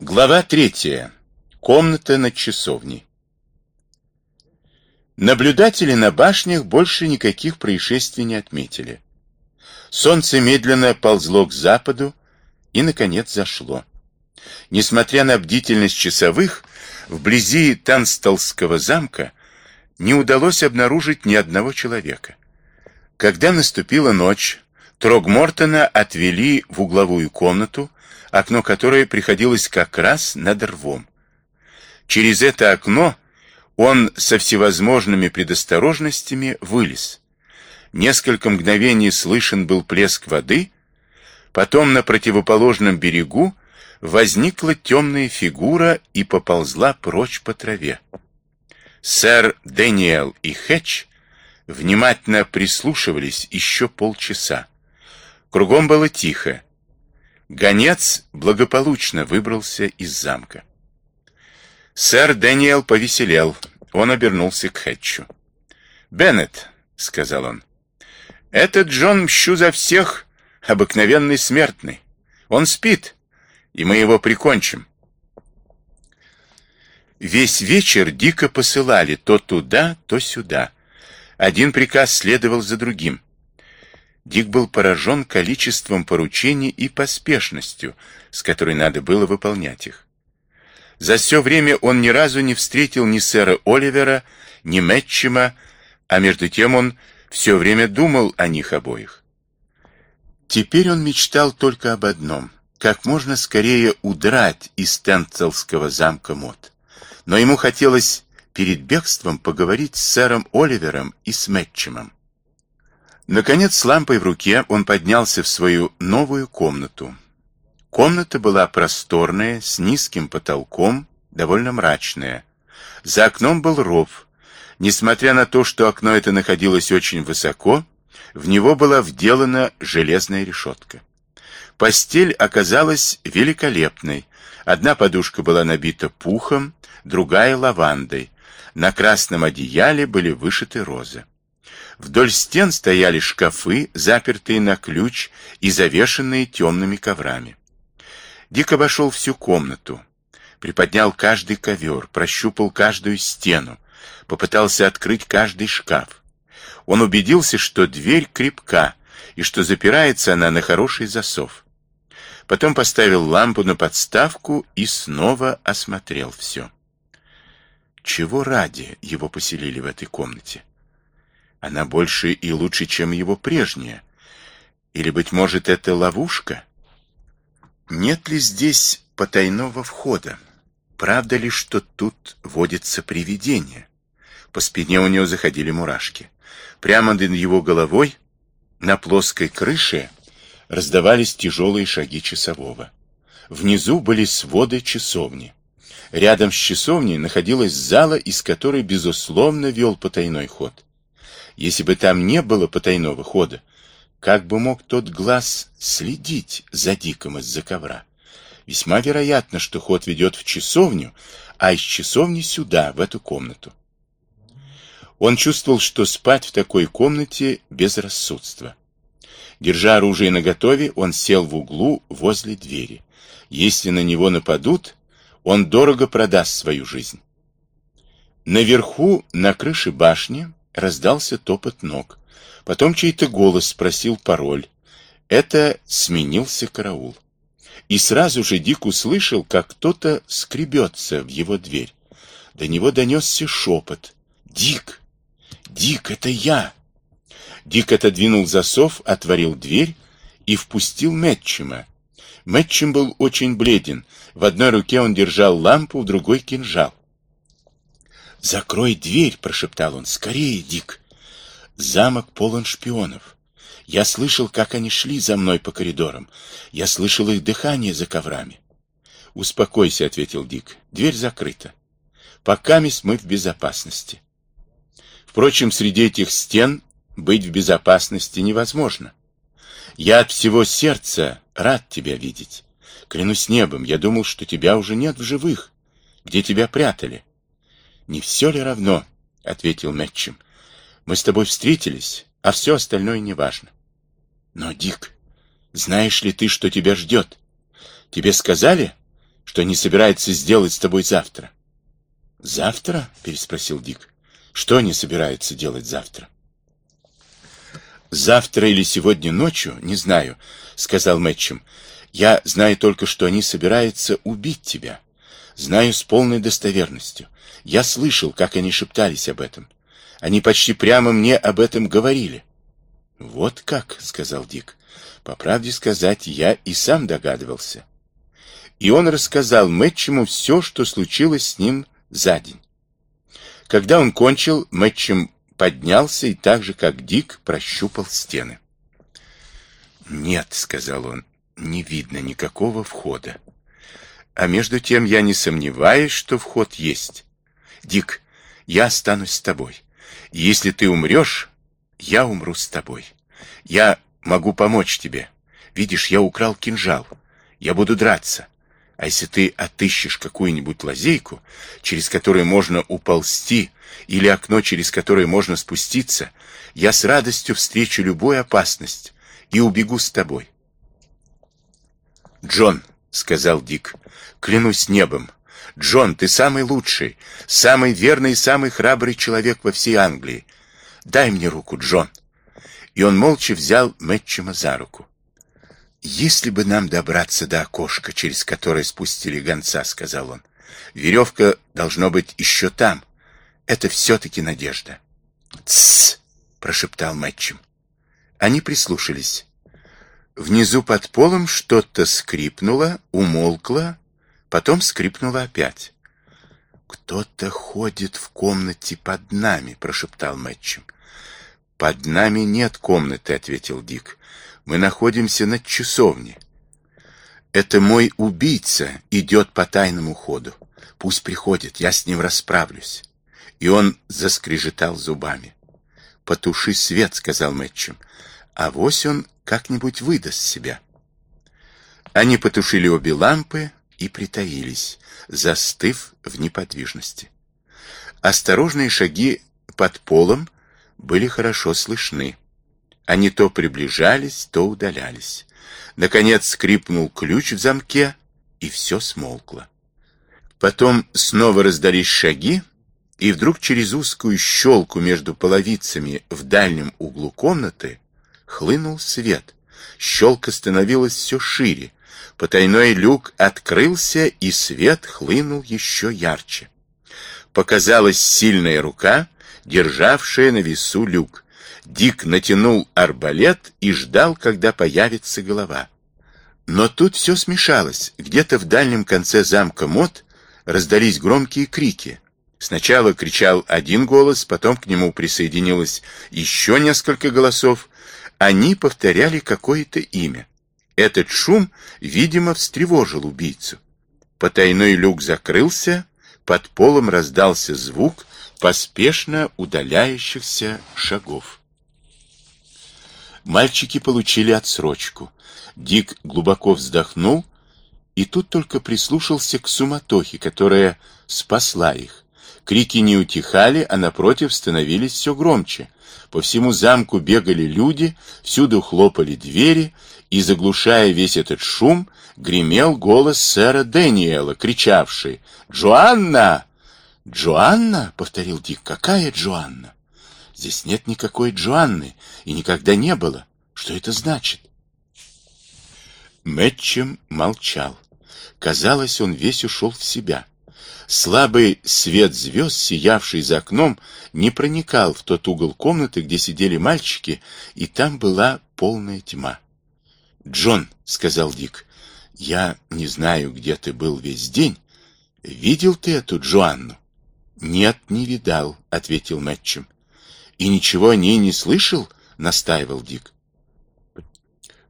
Глава третья. Комната над часовней. Наблюдатели на башнях больше никаких происшествий не отметили. Солнце медленно ползло к западу и, наконец, зашло. Несмотря на бдительность часовых, вблизи Танстолского замка не удалось обнаружить ни одного человека. Когда наступила ночь, Трогмортона отвели в угловую комнату, окно которой приходилось как раз над рвом. Через это окно он со всевозможными предосторожностями вылез. Несколько мгновений слышен был плеск воды, потом на противоположном берегу возникла темная фигура и поползла прочь по траве. Сэр Дэниел и Хэтч внимательно прислушивались еще полчаса. Кругом было тихо. Гонец благополучно выбрался из замка. Сэр Дэниел повеселел. Он обернулся к Хэтчу. «Беннет», — сказал он, — «этот Джон Мщу за всех обыкновенный смертный. Он спит, и мы его прикончим». Весь вечер дико посылали то туда, то сюда. Один приказ следовал за другим. Дик был поражен количеством поручений и поспешностью, с которой надо было выполнять их. За все время он ни разу не встретил ни сэра Оливера, ни Мэтчима, а между тем он все время думал о них обоих. Теперь он мечтал только об одном — как можно скорее удрать из Тенцелского замка Мот. Но ему хотелось перед бегством поговорить с сэром Оливером и с Мэтчимом. Наконец, с лампой в руке он поднялся в свою новую комнату. Комната была просторная, с низким потолком, довольно мрачная. За окном был ров. Несмотря на то, что окно это находилось очень высоко, в него была вделана железная решетка. Постель оказалась великолепной. Одна подушка была набита пухом, другая — лавандой. На красном одеяле были вышиты розы. Вдоль стен стояли шкафы, запертые на ключ и завешенные темными коврами. Дик обошел всю комнату, приподнял каждый ковер, прощупал каждую стену, попытался открыть каждый шкаф. Он убедился, что дверь крепка и что запирается она на хороший засов. Потом поставил лампу на подставку и снова осмотрел все. Чего ради его поселили в этой комнате? Она больше и лучше, чем его прежняя. Или, быть может, это ловушка? Нет ли здесь потайного входа? Правда ли, что тут водится привидение? По спине у него заходили мурашки. Прямо над его головой, на плоской крыше, раздавались тяжелые шаги часового. Внизу были своды часовни. Рядом с часовней находилась зала, из которой, безусловно, вел потайной ход. Если бы там не было потайного хода, как бы мог тот глаз следить за Диком из-за ковра? Весьма вероятно, что ход ведет в часовню, а из часовни сюда, в эту комнату. Он чувствовал, что спать в такой комнате безрассудство. Держа оружие наготове, он сел в углу возле двери. Если на него нападут, он дорого продаст свою жизнь. Наверху, на крыше башни, раздался топот ног. Потом чей-то голос спросил пароль. Это сменился караул. И сразу же Дик услышал, как кто-то скребется в его дверь. До него донесся шепот. «Дик! Дик, это я!» Дик отодвинул засов, отворил дверь и впустил Мэтчима. Мэтчим был очень бледен. В одной руке он держал лампу, в другой — кинжал. «Закрой дверь!» — прошептал он. «Скорее, Дик!» Замок полон шпионов. Я слышал, как они шли за мной по коридорам. Я слышал их дыхание за коврами. «Успокойся», — ответил Дик. «Дверь закрыта. Пока мы в безопасности». Впрочем, среди этих стен быть в безопасности невозможно. Я от всего сердца рад тебя видеть. Клянусь небом, я думал, что тебя уже нет в живых. Где тебя прятали? «Не все ли равно?» — ответил Мэтчем. «Мы с тобой встретились, а все остальное неважно». «Но, Дик, знаешь ли ты, что тебя ждет? Тебе сказали?» что не собирается сделать с тобой завтра. Завтра? переспросил Дик. Что не собирается делать завтра? Завтра или сегодня ночью, не знаю, сказал Мэтчем. Я знаю только, что они собираются убить тебя. Знаю с полной достоверностью. Я слышал, как они шептались об этом. Они почти прямо мне об этом говорили. Вот как, сказал Дик. По правде сказать, я и сам догадывался. И он рассказал Мэтчему все, что случилось с ним за день. Когда он кончил, Мэтчем поднялся и так же, как Дик, прощупал стены. «Нет», — сказал он, — «не видно никакого входа. А между тем я не сомневаюсь, что вход есть. Дик, я останусь с тобой. Если ты умрешь, я умру с тобой. Я могу помочь тебе. Видишь, я украл кинжал. Я буду драться. А если ты отыщешь какую-нибудь лазейку, через которую можно уползти, или окно, через которое можно спуститься, я с радостью встречу любую опасность и убегу с тобой. «Джон», — сказал Дик, — «клянусь небом, Джон, ты самый лучший, самый верный и самый храбрый человек во всей Англии. Дай мне руку, Джон». И он молча взял Мэтчема за руку. «Если бы нам добраться до окошка, через которое спустили гонца», — сказал он, — «веревка должно быть еще там. Это все-таки надежда». «Тссс!» — прошептал Мэтчем. Они прислушались. Внизу под полом что-то скрипнуло, умолкло, потом скрипнуло опять. «Кто-то ходит в комнате под нами», — прошептал Мэтчем. «Под нами нет комнаты», — ответил Дик. Мы находимся над часовней. Это мой убийца идет по тайному ходу. Пусть приходит, я с ним расправлюсь. И он заскрежетал зубами. «Потуши свет», — сказал Мэтчем. «А вось он как-нибудь выдаст себя». Они потушили обе лампы и притаились, застыв в неподвижности. Осторожные шаги под полом были хорошо слышны. Они то приближались, то удалялись. Наконец скрипнул ключ в замке, и все смолкло. Потом снова раздались шаги, и вдруг через узкую щелку между половицами в дальнем углу комнаты хлынул свет. Щелка становилась все шире. Потайной люк открылся, и свет хлынул еще ярче. Показалась сильная рука, державшая на весу люк. Дик натянул арбалет и ждал, когда появится голова. Но тут все смешалось. Где-то в дальнем конце замка Мот раздались громкие крики. Сначала кричал один голос, потом к нему присоединилось еще несколько голосов. Они повторяли какое-то имя. Этот шум, видимо, встревожил убийцу. Потайной люк закрылся, под полом раздался звук поспешно удаляющихся шагов. Мальчики получили отсрочку. Дик глубоко вздохнул и тут только прислушался к суматохе, которая спасла их. Крики не утихали, а напротив становились все громче. По всему замку бегали люди, всюду хлопали двери, и, заглушая весь этот шум, гремел голос сэра Дэниела, кричавший «Джоанна!» «Джоанна?» — повторил Дик. «Какая Джоанна?» Здесь нет никакой Джоанны и никогда не было. Что это значит? Мэтчем молчал. Казалось, он весь ушел в себя. Слабый свет звезд, сиявший за окном, не проникал в тот угол комнаты, где сидели мальчики, и там была полная тьма. «Джон», — сказал Дик, — «я не знаю, где ты был весь день. Видел ты эту Джоанну?» «Нет, не видал», — ответил Мэтчем. И ничего о ней не слышал? Настаивал Дик.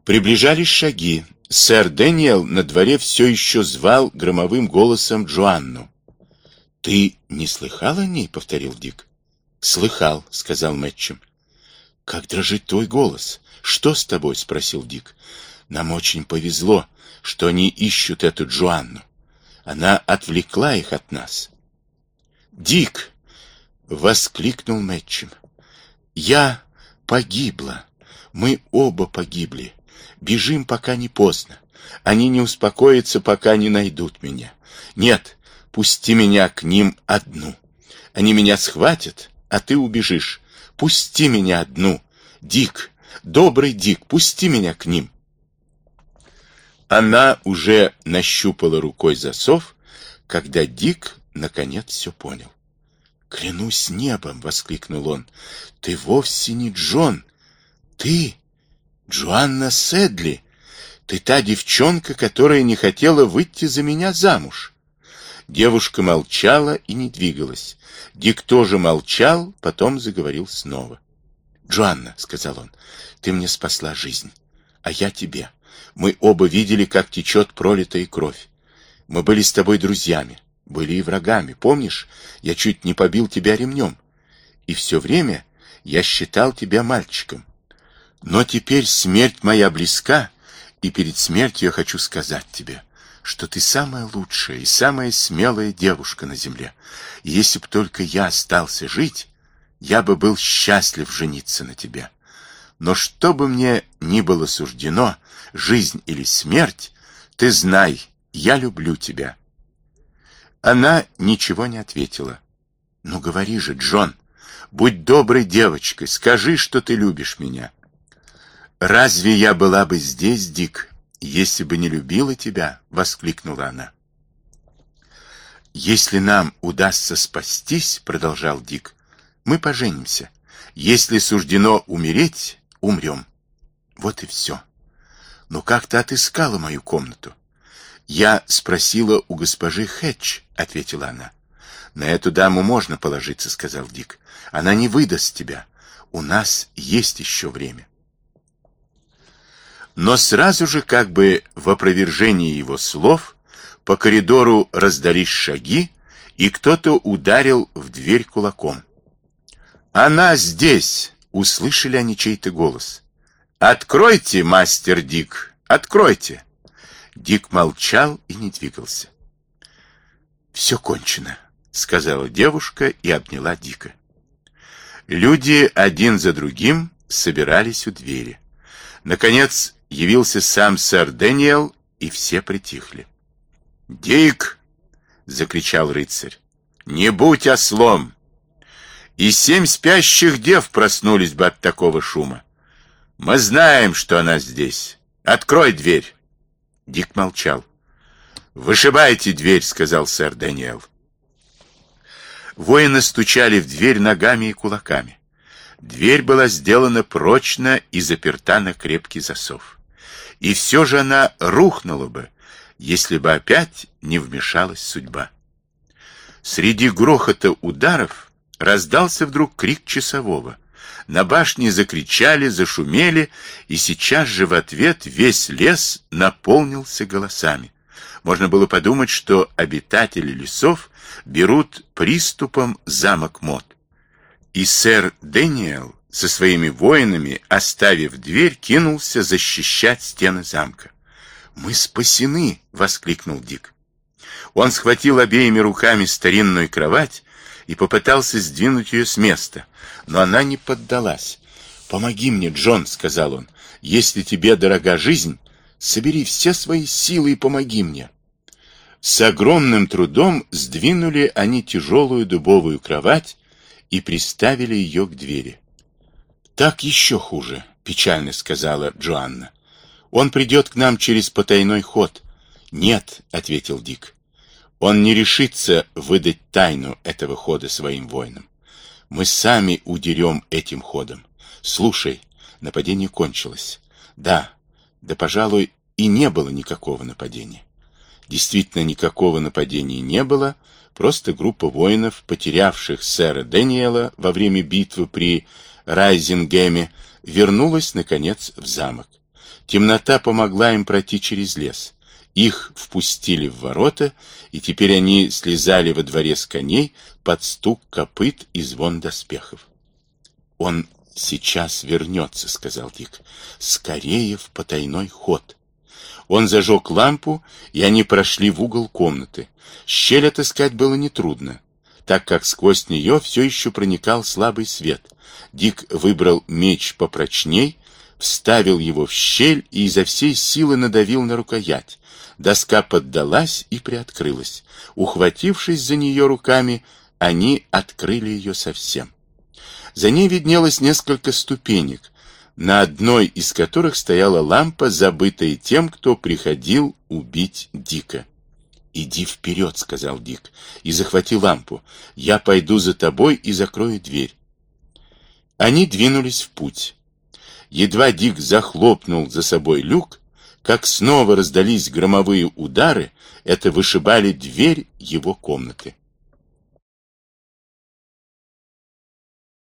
Приближались шаги. Сэр Дэниел на дворе все еще звал громовым голосом Джоанну. «Ты не слыхал о ней?» — повторил Дик. «Слыхал», — сказал Мэтчем. «Как дрожит твой голос? Что с тобой?» — спросил Дик. «Нам очень повезло, что они ищут эту Джоанну. Она отвлекла их от нас». «Дик!» — воскликнул Мэтчем. Я погибла. Мы оба погибли. Бежим, пока не поздно. Они не успокоятся, пока не найдут меня. Нет, пусти меня к ним одну. Они меня схватят, а ты убежишь. Пусти меня одну. Дик, добрый Дик, пусти меня к ним. Она уже нащупала рукой засов, когда Дик наконец все понял. «Клянусь небом!» — воскликнул он. «Ты вовсе не Джон! Ты Джоанна Седли! Ты та девчонка, которая не хотела выйти за меня замуж!» Девушка молчала и не двигалась. Дик тоже молчал, потом заговорил снова. «Джоанна», — сказал он, — «ты мне спасла жизнь, а я тебе. Мы оба видели, как течет пролитая кровь. Мы были с тобой друзьями, были и врагами. Помнишь, я чуть не побил тебя ремнем. И все время я считал тебя мальчиком. Но теперь смерть моя близка, и перед смертью я хочу сказать тебе, что ты самая лучшая и самая смелая девушка на земле. И если б только я остался жить, я бы был счастлив жениться на тебе. Но что бы мне ни было суждено, жизнь или смерть, ты знай, я люблю тебя. Она ничего не ответила. Ну говори же, Джон, будь доброй девочкой, скажи, что ты любишь меня. Разве я была бы здесь, Дик, если бы не любила тебя? воскликнула она. Если нам удастся спастись, продолжал Дик, мы поженимся. Если суждено умереть, умрем. Вот и все. Но как ты отыскала мою комнату? Я спросила у госпожи Хэтч, ответила она. На эту даму можно положиться, сказал Дик. Она не выдаст тебя. У нас есть еще время. Но сразу же, как бы в опровержении его слов, по коридору раздались шаги, и кто-то ударил в дверь кулаком. «Она здесь!» — услышали они чей-то голос. «Откройте, мастер Дик, откройте!» Дик молчал и не двигался. «Все кончено», — сказала девушка и обняла Дика. Люди один за другим собирались у двери. Наконец явился сам сэр Дэниел, и все притихли. «Дик!» — закричал рыцарь. «Не будь ослом!» И семь спящих дев проснулись бы от такого шума. Мы знаем, что она здесь. Открой дверь. Дик молчал. «Вышибайте дверь», — сказал сэр Дэниел. Воины стучали в дверь ногами и кулаками. Дверь была сделана прочно и заперта на крепкий засов. И все же она рухнула бы, если бы опять не вмешалась судьба. Среди грохота ударов раздался вдруг крик часового — на башне закричали, зашумели, и сейчас же в ответ весь лес наполнился голосами. Можно было подумать, что обитатели лесов берут приступом замок Мод. И сэр Дэниел со своими воинами, оставив дверь, кинулся защищать стены замка. «Мы спасены!» — воскликнул Дик. Он схватил обеими руками старинную кровать и попытался сдвинуть ее с места, но она не поддалась. «Помоги мне, Джон», — сказал он. «Если тебе дорога жизнь, собери все свои силы и помоги мне». С огромным трудом сдвинули они тяжелую дубовую кровать и приставили ее к двери. «Так еще хуже», — печально сказала Джоанна. «Он придет к нам через потайной ход». «Нет», — ответил Дик. Он не решится выдать тайну этого хода своим воинам. Мы сами удерем этим ходом. Слушай, нападение кончилось. Да, да, пожалуй, и не было никакого нападения. Действительно, никакого нападения не было, просто группа воинов, потерявших сэра Дэниела во время битвы при Райзингеме, вернулась, наконец, в замок. Темнота помогла им пройти через лес. Их впустили в ворота, и теперь они слезали во дворе с коней под стук копыт и звон доспехов. «Он сейчас вернется», — сказал Дик. «Скорее в потайной ход». Он зажег лампу, и они прошли в угол комнаты. Щель отыскать было нетрудно, так как сквозь нее все еще проникал слабый свет. Дик выбрал меч попрочней, вставил его в щель и изо всей силы надавил на рукоять. Доска поддалась и приоткрылась. Ухватившись за нее руками, они открыли ее совсем. За ней виднелось несколько ступенек, на одной из которых стояла лампа, забытая тем, кто приходил убить Дика. «Иди вперед», — сказал Дик, — «и захвати лампу. Я пойду за тобой и закрою дверь». Они двинулись в путь. Едва Дик захлопнул за собой люк, как снова раздались громовые удары, это вышибали дверь его комнаты.